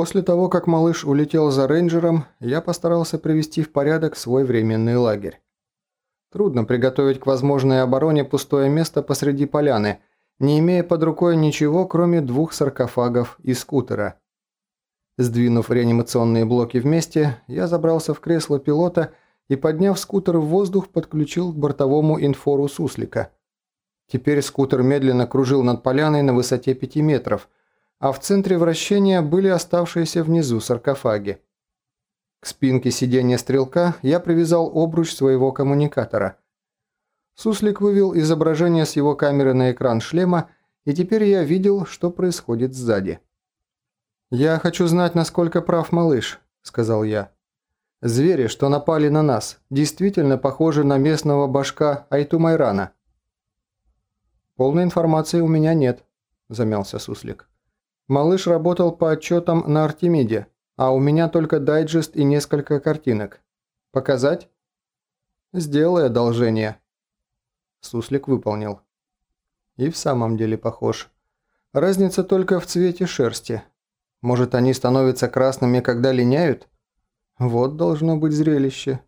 После того, как малыш улетел за рейнджером, я постарался привести в порядок свой временный лагерь. Трудно приготовить к возможной обороне пустое место посреди поляны, не имея под рукой ничего, кроме двух саркофагов и скутера. Сдвинув реанимационные блоки вместе, я забрался в кресло пилота и, подняв скутер в воздух, подключил к бортовому инфору суслика. Теперь скутер медленно кружил над поляной на высоте 5 метров – а в центре вращения были оставшиеся внизу саркофаги. К спинке сиденья стрелка я привязал обруч своего коммуникатора. Суслик вывел изображение с его камеры на экран шлема, и теперь я видел, что происходит сзади. «Я хочу знать, насколько прав малыш», – сказал я. «Звери, что напали на нас, действительно похожи на местного башка Айтумайрана». «Полной информации у меня нет», – замялся Суслик. Малыш работал по отчетам на Артемиде, а у меня только дайджест и несколько картинок. Показать? Сделай одолжение. Суслик выполнил. И в самом деле похож. Разница только в цвете шерсти. Может, они становятся красными, когда линяют? Вот должно быть зрелище.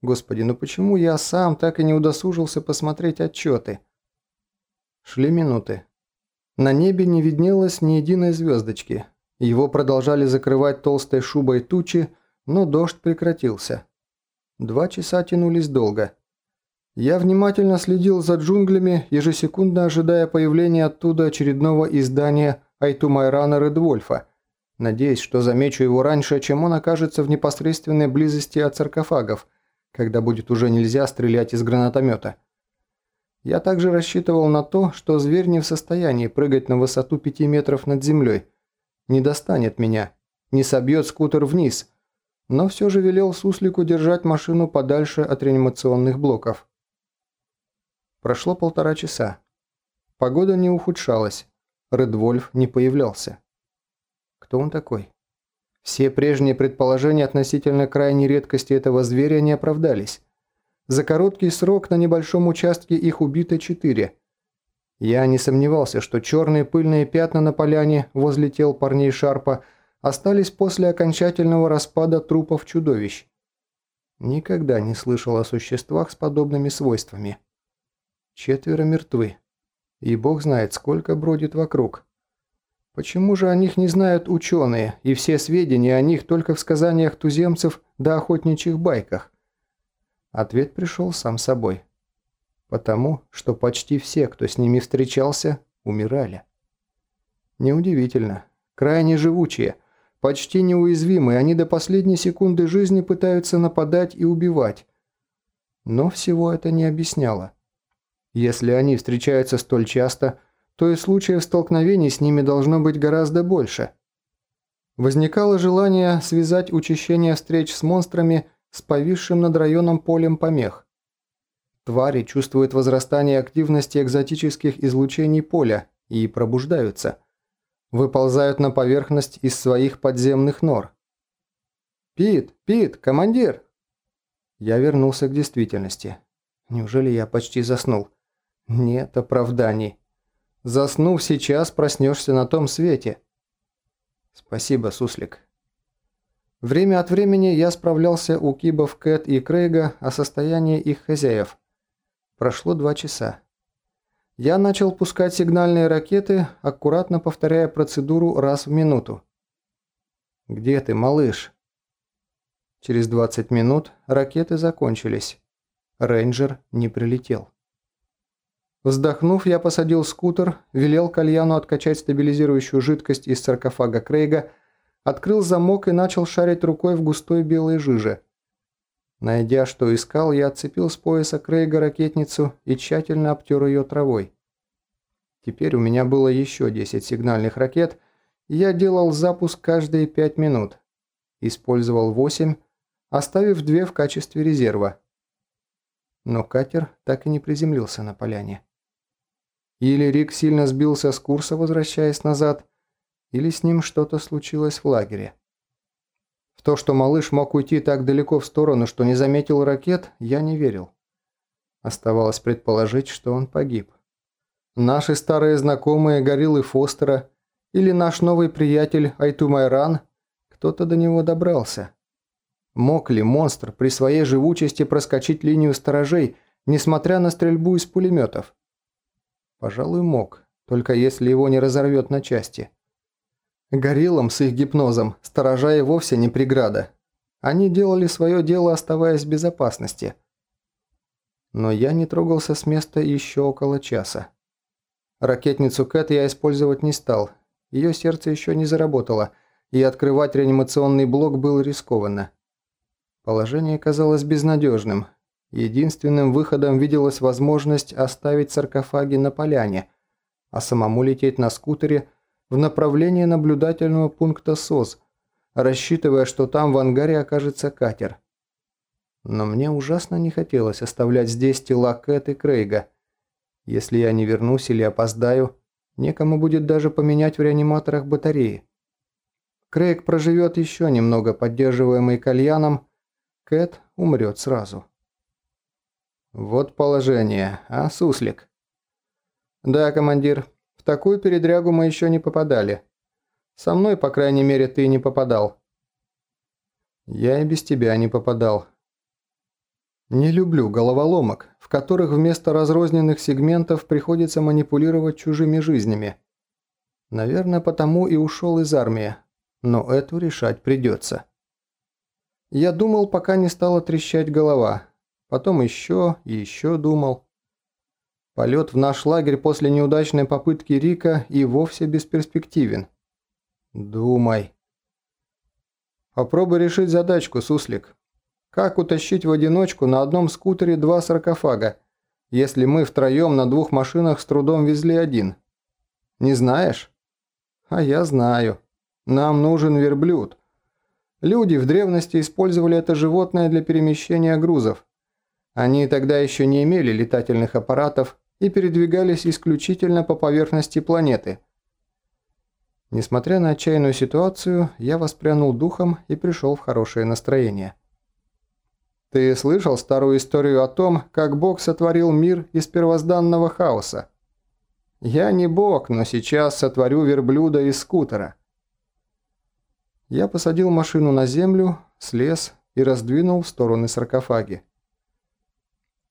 Господи, ну почему я сам так и не удосужился посмотреть отчеты? Шли минуты. На небе не виднелось ни единой звездочки. Его продолжали закрывать толстой шубой тучи, но дождь прекратился. Два часа тянулись долго. Я внимательно следил за джунглями, ежесекундно ожидая появления оттуда очередного издания Айтумайрана Редвольфа, надеясь, что замечу его раньше, чем он окажется в непосредственной близости от саркофагов, когда будет уже нельзя стрелять из гранатомета. Я также рассчитывал на то, что зверь не в состоянии прыгать на высоту 5 метров над землей. Не достанет меня, не собьет скутер вниз, но все же велел суслику держать машину подальше от реанимационных блоков. Прошло полтора часа. Погода не ухудшалась. Редвольф не появлялся. Кто он такой? Все прежние предположения относительно крайней редкости этого зверя не оправдались. За короткий срок на небольшом участке их убито четыре. Я не сомневался, что черные пыльные пятна на поляне возле тел парней Шарпа остались после окончательного распада трупов чудовищ. Никогда не слышал о существах с подобными свойствами. Четверо мертвы. И бог знает, сколько бродит вокруг. Почему же о них не знают ученые, и все сведения о них только в сказаниях туземцев да охотничьих байках? Ответ пришел сам собой. Потому, что почти все, кто с ними встречался, умирали. Неудивительно. Крайне живучие, почти неуязвимые, они до последней секунды жизни пытаются нападать и убивать. Но всего это не объясняло. Если они встречаются столь часто, то и случаев столкновений с ними должно быть гораздо больше. Возникало желание связать учащение встреч с монстрами с повисшим над районом полем помех. Твари чувствуют возрастание активности экзотических излучений поля и пробуждаются. Выползают на поверхность из своих подземных нор. «Пит! Пит! Командир!» Я вернулся к действительности. Неужели я почти заснул? Нет оправданий. Заснув сейчас, проснешься на том свете. Спасибо, Суслик. Время от времени я справлялся у Кибов Кэт и Крейга о состоянии их хозяев. Прошло два часа. Я начал пускать сигнальные ракеты, аккуратно повторяя процедуру раз в минуту. «Где ты, малыш?» Через 20 минут ракеты закончились. Рейнджер не прилетел. Вздохнув, я посадил скутер, велел Кальяну откачать стабилизирующую жидкость из саркофага Крейга – Открыл замок и начал шарить рукой в густой белой жиже. Найдя, что искал, я отцепил с пояса Крейга ракетницу и тщательно обтер ее травой. Теперь у меня было еще 10 сигнальных ракет, и я делал запуск каждые 5 минут. Использовал 8, оставив 2 в качестве резерва. Но катер так и не приземлился на поляне. Или Рик сильно сбился с курса, возвращаясь назад, или с ним что-то случилось в лагере. В то, что малыш мог уйти так далеко в сторону, что не заметил ракет, я не верил. Оставалось предположить, что он погиб. Наши старые знакомые гориллы Фостера или наш новый приятель Айтумайран кто-то до него добрался. Мог ли монстр при своей живучести проскочить линию сторожей, несмотря на стрельбу из пулеметов? Пожалуй, мог, только если его не разорвет на части. Гориллам с их гипнозом сторожа и вовсе не преграда. Они делали свое дело, оставаясь в безопасности. Но я не трогался с места еще около часа. Ракетницу Кэт я использовать не стал. Ее сердце еще не заработало, и открывать реанимационный блок было рискованно. Положение казалось безнадежным. Единственным выходом виделась возможность оставить саркофаги на поляне, а самому лететь на скутере – в направлении наблюдательного пункта СОС, рассчитывая, что там в ангаре окажется катер. Но мне ужасно не хотелось оставлять здесь тела Кэт и Крейга. Если я не вернусь или опоздаю, некому будет даже поменять в реаниматорах батареи. Крейг проживет еще немного, поддерживаемый кальяном, Кэт умрет сразу. Вот положение, а, суслик? Да, командир, в такую передрягу мы еще не попадали. Со мной, по крайней мере, ты не попадал. Я и без тебя не попадал. Не люблю головоломок, в которых вместо разрозненных сегментов приходится манипулировать чужими жизнями. Наверное, потому и ушел из армии, но эту решать придется. Я думал, пока не стала трещать голова. Потом еще и еще думал. Полет в наш лагерь после неудачной попытки Рика и вовсе бесперспективен. Думай. Попробуй решить задачку, Суслик. Как утащить в одиночку на одном скутере два саркофага, если мы втроем на двух машинах с трудом везли один? Не знаешь? А я знаю. Нам нужен верблюд. Люди в древности использовали это животное для перемещения грузов. Они тогда еще не имели летательных аппаратов и передвигались исключительно по поверхности планеты. Несмотря на отчаянную ситуацию, я воспрянул духом и пришел в хорошее настроение. Ты слышал старую историю о том, как Бог сотворил мир из первозданного хаоса? Я не Бог, но сейчас сотворю верблюда из скутера. Я посадил машину на землю, слез и раздвинул в стороны саркофаги.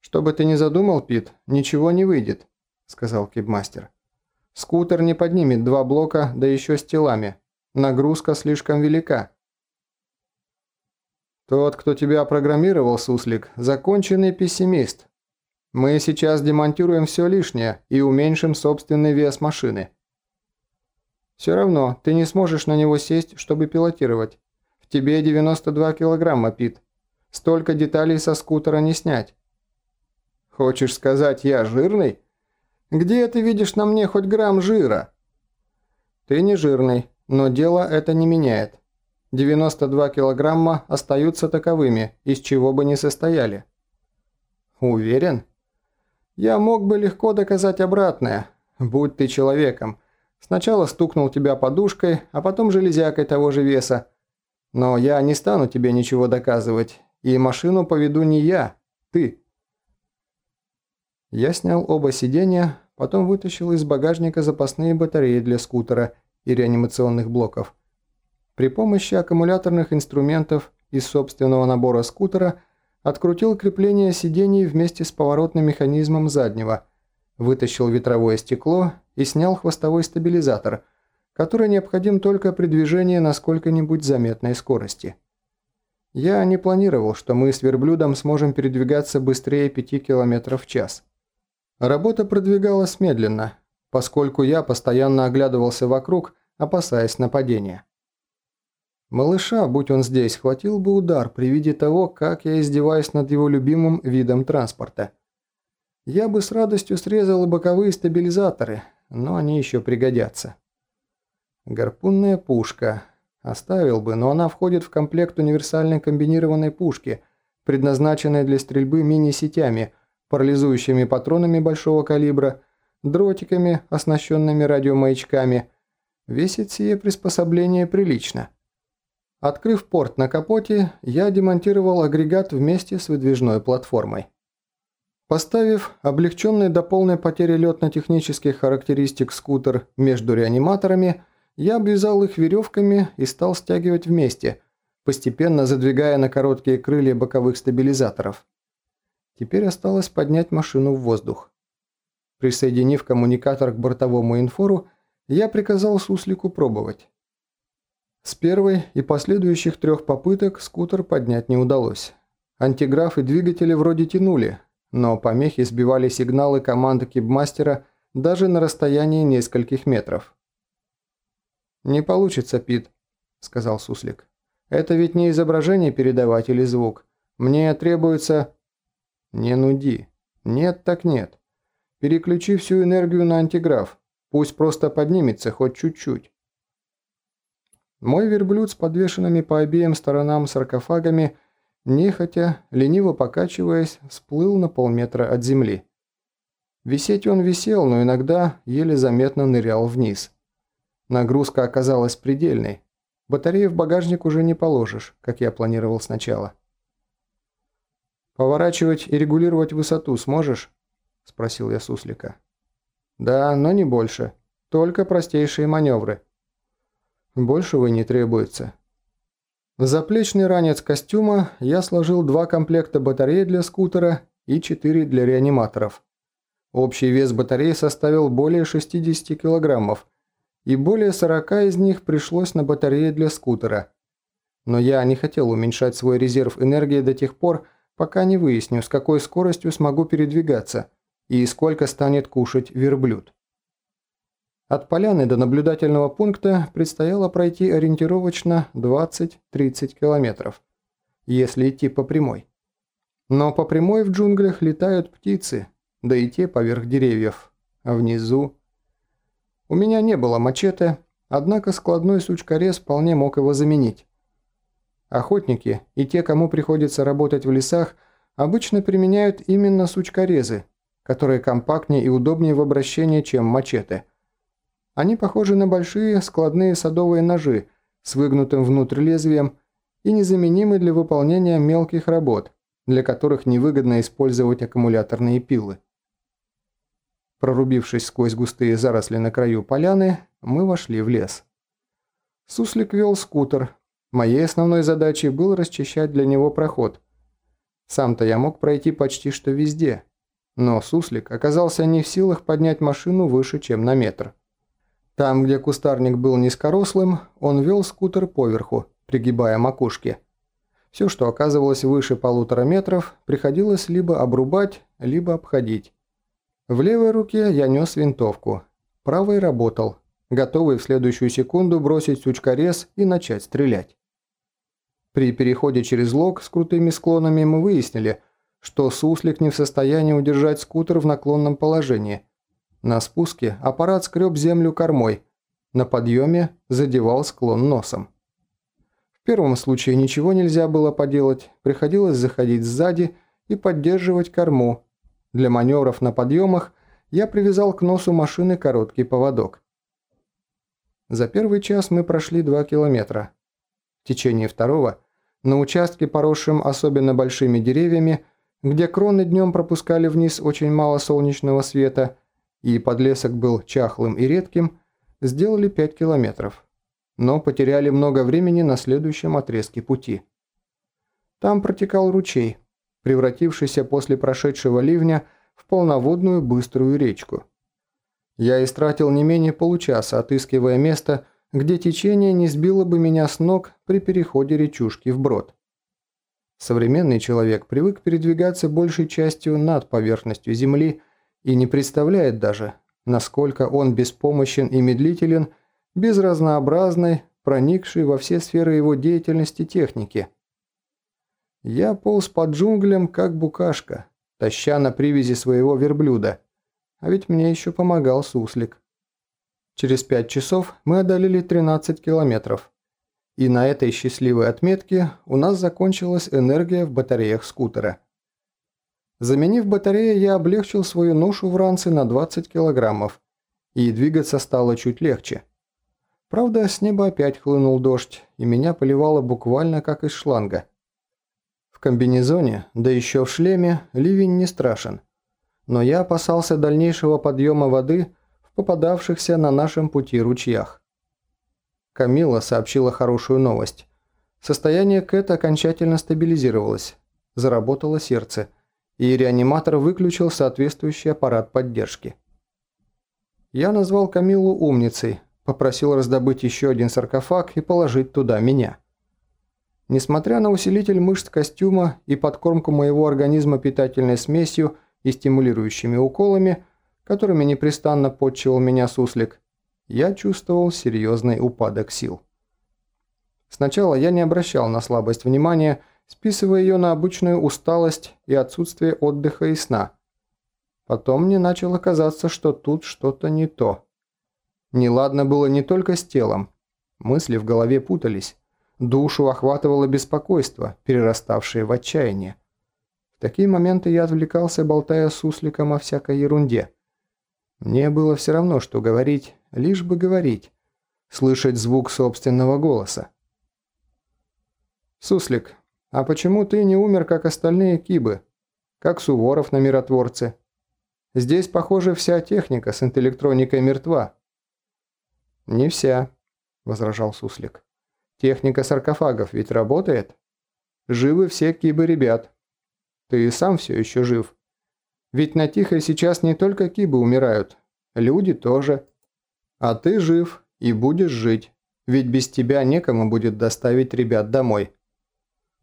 «Что бы ты ни задумал, Пит, ничего не выйдет», – сказал кибмастер. «Скутер не поднимет два блока, да еще с телами. Нагрузка слишком велика». «Тот, кто тебя программировал, Суслик, законченный пессимист. Мы сейчас демонтируем все лишнее и уменьшим собственный вес машины». «Все равно, ты не сможешь на него сесть, чтобы пилотировать. В тебе 92 килограмма, Пит. Столько деталей со скутера не снять». Хочешь сказать, я жирный? Где ты видишь на мне хоть грамм жира? Ты не жирный, но дело это не меняет. 92 килограмма остаются таковыми, из чего бы ни состояли. Уверен? Я мог бы легко доказать обратное, будь ты человеком. Сначала стукнул тебя подушкой, а потом железякой того же веса. Но я не стану тебе ничего доказывать, и машину поведу не я, ты. Я снял оба сиденья, потом вытащил из багажника запасные батареи для скутера и реанимационных блоков. При помощи аккумуляторных инструментов из собственного набора скутера открутил крепление сидений вместе с поворотным механизмом заднего, вытащил ветровое стекло и снял хвостовой стабилизатор, который необходим только при движении на сколько-нибудь заметной скорости. Я не планировал, что мы с верблюдом сможем передвигаться быстрее 5 км в час. Работа продвигалась медленно, поскольку я постоянно оглядывался вокруг, опасаясь нападения. Малыша, будь он здесь, хватил бы удар при виде того, как я издеваюсь над его любимым видом транспорта. Я бы с радостью срезал боковые стабилизаторы, но они еще пригодятся. Гарпунная пушка. Оставил бы, но она входит в комплект универсальной комбинированной пушки, предназначенной для стрельбы мини-сетями – парализующими патронами большого калибра, дротиками, оснащенными радиомаячками. Весит сие приспособление прилично. Открыв порт на капоте, я демонтировал агрегат вместе с выдвижной платформой. Поставив облегченный до полной потери летно-технических характеристик скутер между реаниматорами, Я обвязал их веревками и стал стягивать вместе, постепенно задвигая на короткие крылья боковых стабилизаторов. Теперь осталось поднять машину в воздух. Присоединив коммуникатор к бортовому инфору, я приказал суслику пробовать. С первой и последующих трех попыток скутер поднять не удалось. Антиграф и двигатели вроде тянули, но помехи сбивали сигналы команды кибмастера даже на расстоянии нескольких метров. «Не получится, Пит», – сказал Суслик. «Это ведь не изображение передавать или звук. Мне требуется...» «Не нуди. Нет так нет. Переключи всю энергию на антиграф. Пусть просто поднимется хоть чуть-чуть». Мой верблюд с подвешенными по обеим сторонам саркофагами, нехотя, лениво покачиваясь, всплыл на полметра от земли. Висеть он висел, но иногда еле заметно нырял вниз. Нагрузка оказалась предельной. Батареи в багажник уже не положишь, как я планировал сначала. «Поворачивать и регулировать высоту сможешь?» – спросил я Суслика. «Да, но не больше. Только простейшие маневры». Большего не требуется. В заплечный ранец костюма я сложил два комплекта батарей для скутера и четыре для реаниматоров. Общий вес батареи составил более 60 килограммов, и более 40 из них пришлось на батареи для скутера. Но я не хотел уменьшать свой резерв энергии до тех пор, пока не выясню, с какой скоростью смогу передвигаться и сколько станет кушать верблюд. От поляны до наблюдательного пункта предстояло пройти ориентировочно 20-30 километров, если идти по прямой. Но по прямой в джунглях летают птицы, да и те поверх деревьев, а внизу... У меня не было мачете, однако складной сучкорез вполне мог его заменить. Охотники и те, кому приходится работать в лесах, обычно применяют именно сучкорезы, которые компактнее и удобнее в обращении, чем мачете – они похожи на большие складные садовые ножи с выгнутым внутрь лезвием и незаменимы для выполнения мелких работ, для которых невыгодно использовать аккумуляторные пилы. Прорубившись сквозь густые заросли на краю поляны, мы вошли в лес. Суслик вел скутер. Моей основной задачей было расчищать для него проход. Сам-то я мог пройти почти что везде, но Суслик оказался не в силах поднять машину выше, чем на метр. Там, где кустарник был низкорослым, он вел скутер поверху, пригибая макушки. Все, что оказывалось выше полутора метров, приходилось либо обрубать, либо обходить. В левой руке я нес винтовку, правой работал, готовый в следующую секунду бросить сучкорез и начать стрелять. При переходе через лог с крутыми склонами мы выяснили, что суслик не в состоянии удержать скутер в наклонном положении – на спуске аппарат скреб землю кормой, на подъеме задевал склон носом. В первом случае ничего нельзя было поделать, приходилось заходить сзади и поддерживать корму. Для маневров на подъемах я привязал к носу машины короткий поводок. За первый час мы прошли 2 километра. В течение второго, на участке, поросшем особенно большими деревьями, где кроны днем пропускали вниз очень мало солнечного света, и подлесок был чахлым и редким, сделали 5 километров, но потеряли много времени на следующем отрезке пути. Там протекал ручей, превратившийся после прошедшего ливня в полноводную быструю речку. Я истратил не менее получаса, отыскивая место, где течение не сбило бы меня с ног при переходе речушки в брод. Современный человек привык передвигаться большей частью над поверхностью земли, и не представляет даже, насколько он беспомощен и медлителен без разнообразной, проникшей во все сферы его деятельности техники. Я полз под джунглям, как букашка, таща на привязи своего верблюда, а ведь мне еще помогал суслик. Через пять часов мы одолели 13 километров, и на этой счастливой отметке у нас закончилась энергия в батареях скутера. Заменив батареи, я облегчил свою ношу в ранце на 20 килограммов, и двигаться стало чуть легче. Правда, с неба опять хлынул дождь, и меня поливало буквально как из шланга. В комбинезоне, да еще в шлеме, ливень не страшен. Но я опасался дальнейшего подъема воды попадавшихся на нашем пути ручьях. Камила сообщила хорошую новость. Состояние Кэта окончательно стабилизировалось. Заработало сердце, и реаниматор выключил соответствующий аппарат поддержки. Я назвал Камилу умницей, попросил раздобыть еще один саркофаг и положить туда меня. Несмотря на усилитель мышц костюма и подкормку моего организма питательной смесью и стимулирующими уколами, которыми непрестанно подчивал меня суслик, я чувствовал серьезный упадок сил. Сначала я не обращал на слабость внимания, списывая ее на обычную усталость и отсутствие отдыха и сна. Потом мне начало казаться, что тут что-то не то. Неладно было не только с телом. Мысли в голове путались. Душу охватывало беспокойство, перераставшее в отчаяние. В такие моменты я отвлекался, болтая с сусликом о всякой ерунде. Мне было все равно, что говорить, лишь бы говорить, слышать звук собственного голоса. «Суслик, а почему ты не умер, как остальные кибы? Как Суворов на миротворце? Здесь, похоже, вся техника с интеллектроникой мертва». «Не вся», – возражал Суслик. «Техника саркофагов ведь работает? Живы все кибы ребят. Ты и сам все еще жив. Ведь на Тихой сейчас не только кибы умирают, люди тоже». А ты жив и будешь жить, ведь без тебя некому будет доставить ребят домой.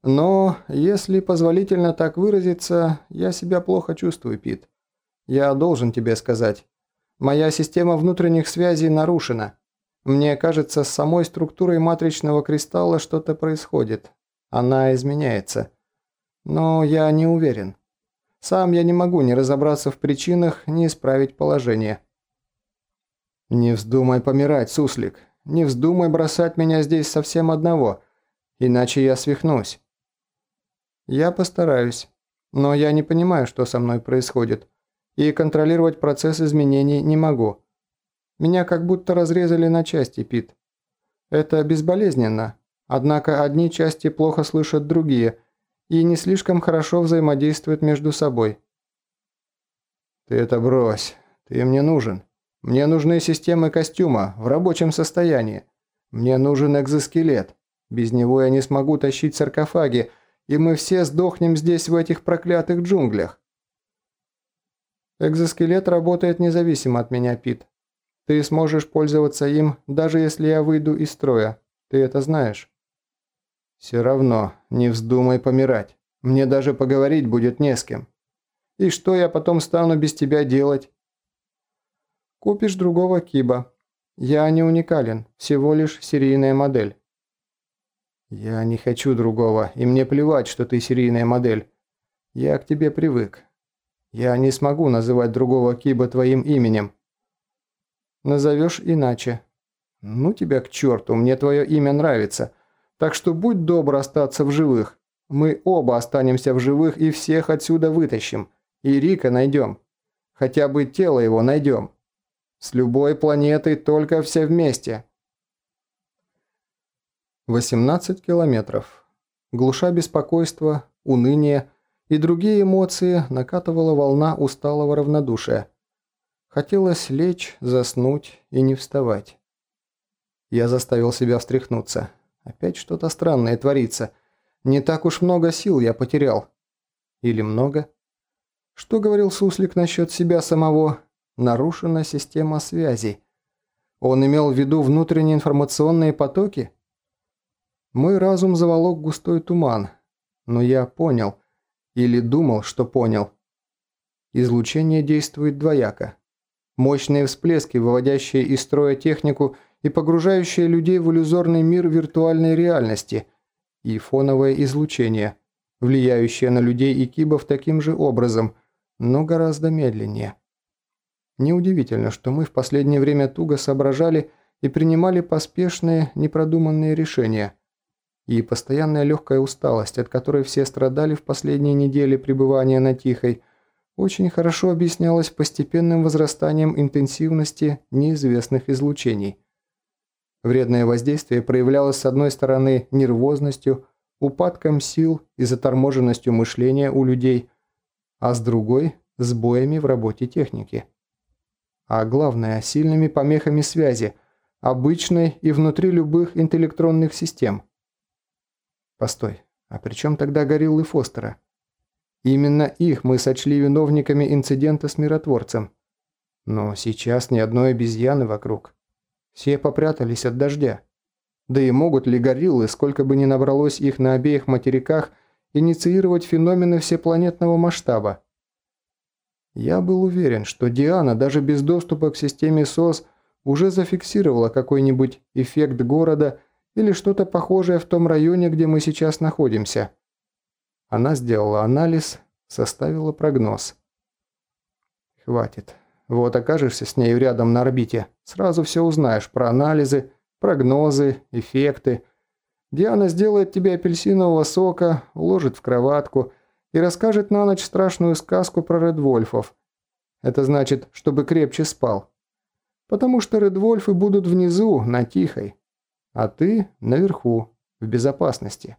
Но, если позволительно так выразиться, я себя плохо чувствую, Пит. Я должен тебе сказать. Моя система внутренних связей нарушена. Мне кажется, с самой структурой матричного кристалла что-то происходит. Она изменяется. Но я не уверен. Сам я не могу ни разобраться в причинах, ни исправить положение. «Не вздумай помирать, суслик. Не вздумай бросать меня здесь совсем одного, иначе я свихнусь». «Я постараюсь, но я не понимаю, что со мной происходит, и контролировать процесс изменений не могу. Меня как будто разрезали на части, Пит. Это безболезненно, однако одни части плохо слышат другие и не слишком хорошо взаимодействуют между собой». «Ты это брось, ты мне нужен». Мне нужны системы костюма в рабочем состоянии. Мне нужен экзоскелет. Без него я не смогу тащить саркофаги, и мы все сдохнем здесь в этих проклятых джунглях. Экзоскелет работает независимо от меня, Пит. Ты сможешь пользоваться им, даже если я выйду из строя. Ты это знаешь. Все равно, не вздумай помирать. Мне даже поговорить будет не с кем. И что я потом стану без тебя делать? Купишь другого Киба. Я не уникален, всего лишь серийная модель». «Я не хочу другого, и мне плевать, что ты серийная модель. Я к тебе привык. Я не смогу называть другого Киба твоим именем». «Назовешь иначе». «Ну тебя к черту, мне твое имя нравится. Так что будь добр остаться в живых. Мы оба останемся в живых и всех отсюда вытащим. И Рика найдем. Хотя бы тело его найдем». С любой планетой только все вместе. 18 километров. Глуша беспокойство, уныние и другие эмоции накатывала волна усталого равнодушия. Хотелось лечь, заснуть и не вставать. Я заставил себя встряхнуться. Опять что-то странное творится. Не так уж много сил я потерял. Или много? Что говорил Суслик насчет себя самого? нарушена система связей. Он имел в виду внутренние информационные потоки? Мой разум заволок густой туман, но я понял, или думал, что понял. Излучение действует двояко. Мощные всплески, выводящие из строя технику и погружающие людей в иллюзорный мир виртуальной реальности, и фоновое излучение, влияющее на людей и кибов таким же образом, но гораздо медленнее. Неудивительно, что мы в последнее время туго соображали и принимали поспешные, непродуманные решения. И постоянная легкая усталость, от которой все страдали в последние недели пребывания на Тихой, очень хорошо объяснялась постепенным возрастанием интенсивности неизвестных излучений. Вредное воздействие проявлялось с одной стороны нервозностью, упадком сил и заторможенностью мышления у людей, а с другой – сбоями в работе техники а главное – сильными помехами связи, обычной и внутри любых интеллектронных систем. Постой, а при чем тогда гориллы Фостера? Именно их мы сочли виновниками инцидента с миротворцем. Но сейчас ни одной обезьяны вокруг. Все попрятались от дождя. Да и могут ли гориллы, сколько бы ни набралось их на обеих материках, инициировать феномены всепланетного масштаба? Я был уверен, что Диана даже без доступа к системе СОС уже зафиксировала какой-нибудь эффект города или что-то похожее в том районе, где мы сейчас находимся. Она сделала анализ, составила прогноз. Хватит. Вот окажешься с нею рядом на орбите, сразу все узнаешь про анализы, прогнозы, эффекты. Диана сделает тебе апельсинового сока, уложит в кроватку и расскажет на ночь страшную сказку про Редвольфов. Это значит, чтобы крепче спал. Потому что Редвольфы будут внизу, на Тихой, а ты наверху, в безопасности.